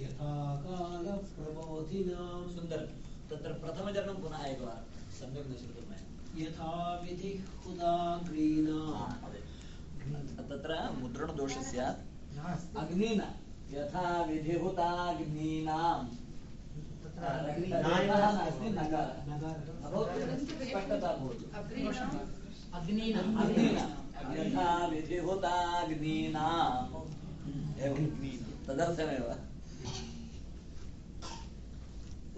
यथा कालप्रबोधिनां सुन्दरं। तत्र प्रथमचरणं पुनः एकवारं। सम्यक् न श्रुतं मया। यथा विधिः हुदाग्रीणाम् हा, अदे। तत्र मुद्रणदोषः स्यात्। अग्निना। यथा विधिहुताग्नीनां तत्र नास्ति। नकारः नकारः। स्पष्टता भवतु यथा विधिहुताग्नीनाम् एवं तदर्थमेव।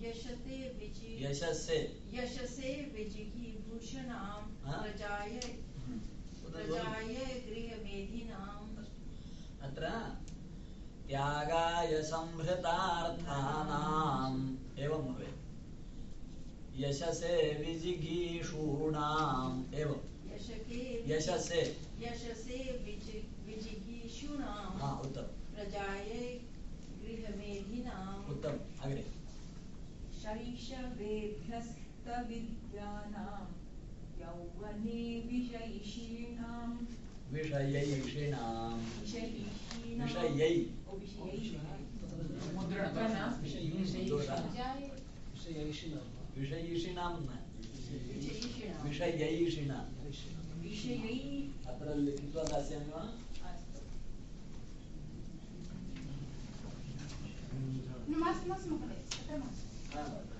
यशते विजि यशस्से यशसे विजिगीभूषणां हा? प्रजाय प्रजाय गृहमेधिनाम् अत्र त्यागाय संहृतार्थानाम् एवं भवेत् यशसे विजिगीषूणाम्। एवं। यशसे। यशसे विजि विजिगीषूणां हा प्रजाय गृहमेधिनाम् उत्तमम् अग्रे शैशवेभ्यस्तविद्यानां यौवने विषयिषीणां। विषयैषिणां। विषयिषीणां। विषयै विषयैषिणां। विषयैषिणां। अत्र लिखित्वा दास्यामि वा? अस्तु। मास्तु मास्तु महोदय। तत्र मास्तु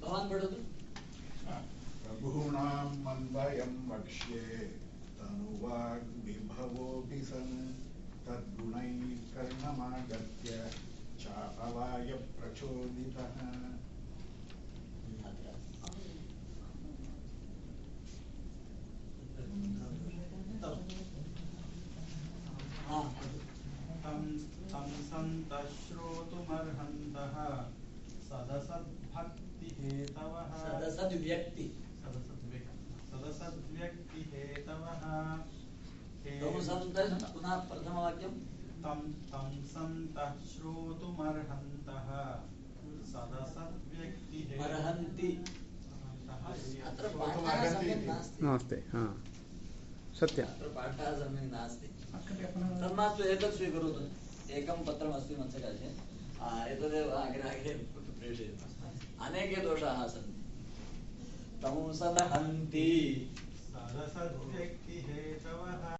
भवान् पठतु। प्रभूणां मन्वयं वक्ष्ये तनुवाग्विभवोऽपि सन्। तद्गुणैः कर्णमागत्य चापलाय प्रचोदितः अत्र हा तं तं सन्तः श्रोतुमर्हन्तः सदसद्भक्तिहेतवः। सदसद्व्यक्ति। सदसद्व्यक्- सदसद्व्यक्तिहेतवः। हे- तं सन्तः पुनः प्रथमवाक्यं तं तं सन्तः श्रोतुमर्हन्तः सदसद्व्यक्तिहे अर्हन्ति अर्हन्तः अत्र ये- पाठः सम्यक् नास्ति। हा। अत्र पाठः सम्यक् नास्ति। तन्मास्तु एतत् स्वीकरोतु। एकं पत्रमस्ति मत्सकाशे आ, एतदेव अग्रागे अग्रे प्रेषयतु। अनेके दोषाः सन्ति। तं सदहन्ति सदसद्व्यक्तिहेतवः